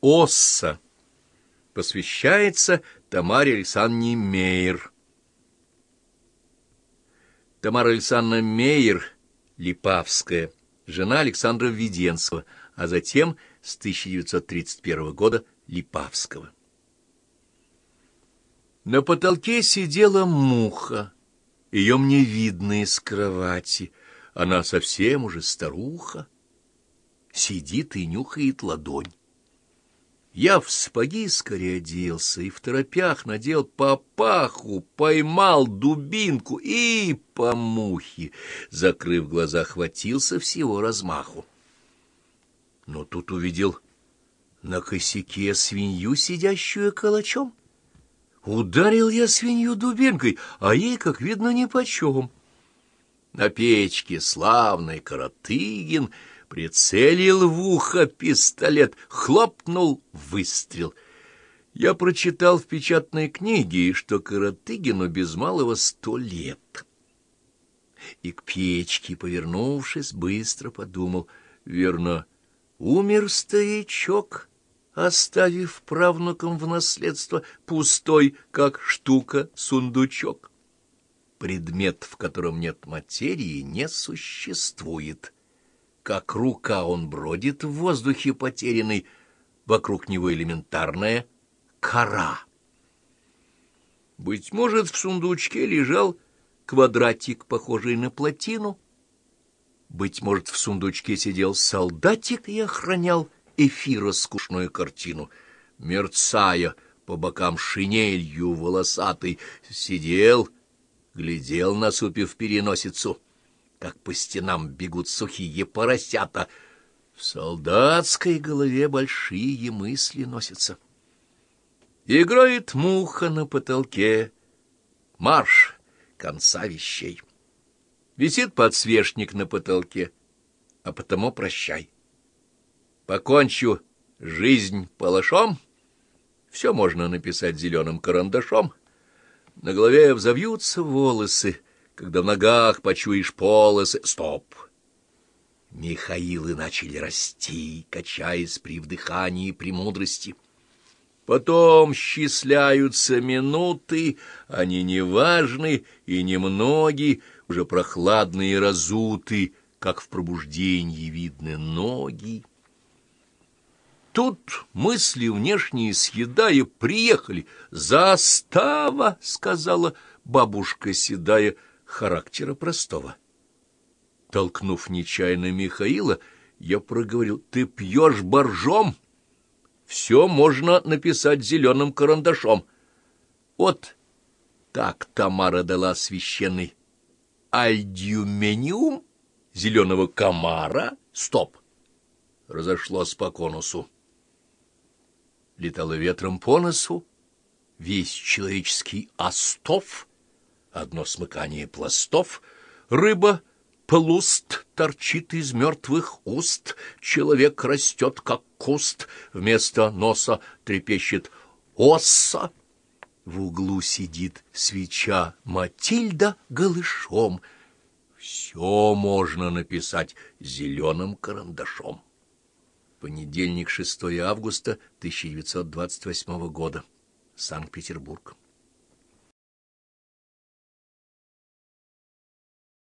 Осса посвящается Тамаре Александровне Мейер. Тамара Александровна Мейер, Липавская, жена Александра Введенского, а затем с 1931 года Липавского. На потолке сидела муха. Ее мне видно из кровати. Она совсем уже старуха. Сидит и нюхает ладонь. Я в сапоги скорее оделся и в торопях надел папаху, поймал дубинку и по мухе, закрыв глаза, хватился всего размаху. Но тут увидел на косяке свинью, сидящую калачом. Ударил я свинью дубинкой, а ей, как видно, нипочем. На печке славный Каратыгин — прицелил в ухо пистолет, хлопнул выстрел. Я прочитал в печатной книге, что Каратыгину без малого сто лет. И к печке, повернувшись, быстро подумал, верно, умер старичок, оставив правнукам в наследство пустой, как штука, сундучок. Предмет, в котором нет материи, не существует как рука он бродит в воздухе потерянный, вокруг него элементарная кора. Быть может, в сундучке лежал квадратик, похожий на плотину. Быть может, в сундучке сидел солдатик и охранял эфира скучную картину. Мерцая по бокам шинелью волосатый, сидел, глядел, насупив переносицу — как по стенам бегут сухие поросята. В солдатской голове большие мысли носятся. Играет муха на потолке, марш конца вещей. Висит подсвечник на потолке, а потому прощай. Покончу жизнь палашом, все можно написать зеленым карандашом. На голове взовьются волосы, когда в ногах почуешь полосы. Стоп! Михаилы начали расти, качаясь при вдыхании премудрости. Потом счисляются минуты, они неважны и немноги, уже прохладные и разуты, как в пробуждении видны ноги. Тут мысли внешние съедая приехали. «Застава!» — сказала бабушка седая — характера простого. Толкнув нечаянно Михаила, я проговорил, «Ты пьешь боржом? Все можно написать зеленым карандашом». Вот так Тамара дала священный альдюмениум зеленого комара. Стоп! Разошлось по конусу. Летало ветром по носу весь человеческий остов — одно смыкание пластов, рыба плуст торчит из мертвых уст, человек растет, как куст, вместо носа трепещет оса. В углу сидит свеча Матильда голышом. Все можно написать зеленым карандашом. Понедельник, 6 августа 1928 года. Санкт-Петербург.